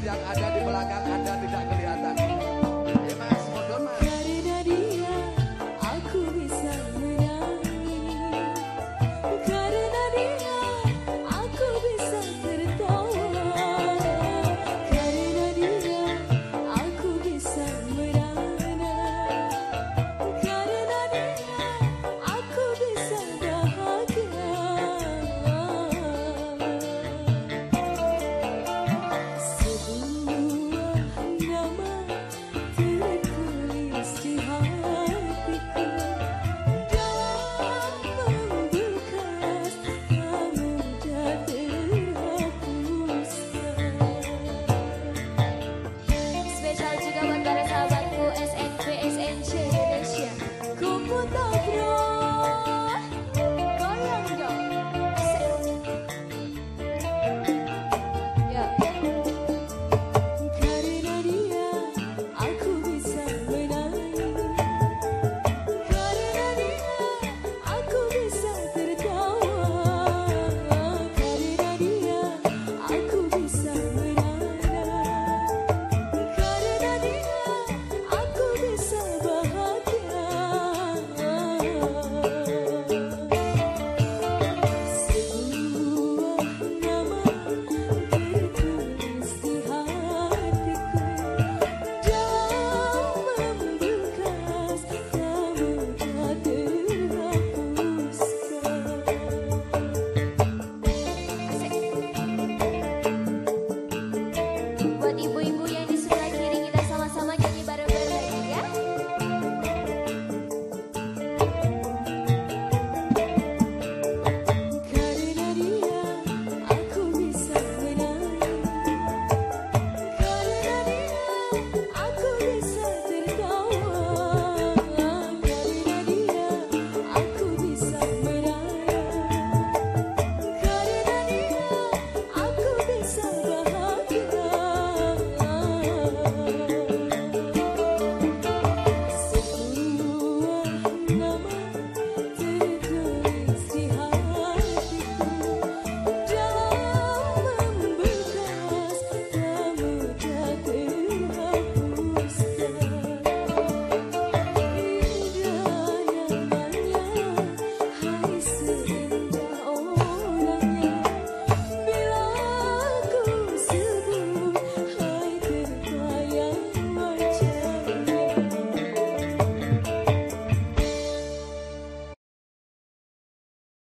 yang ada di belakang Anda. 哟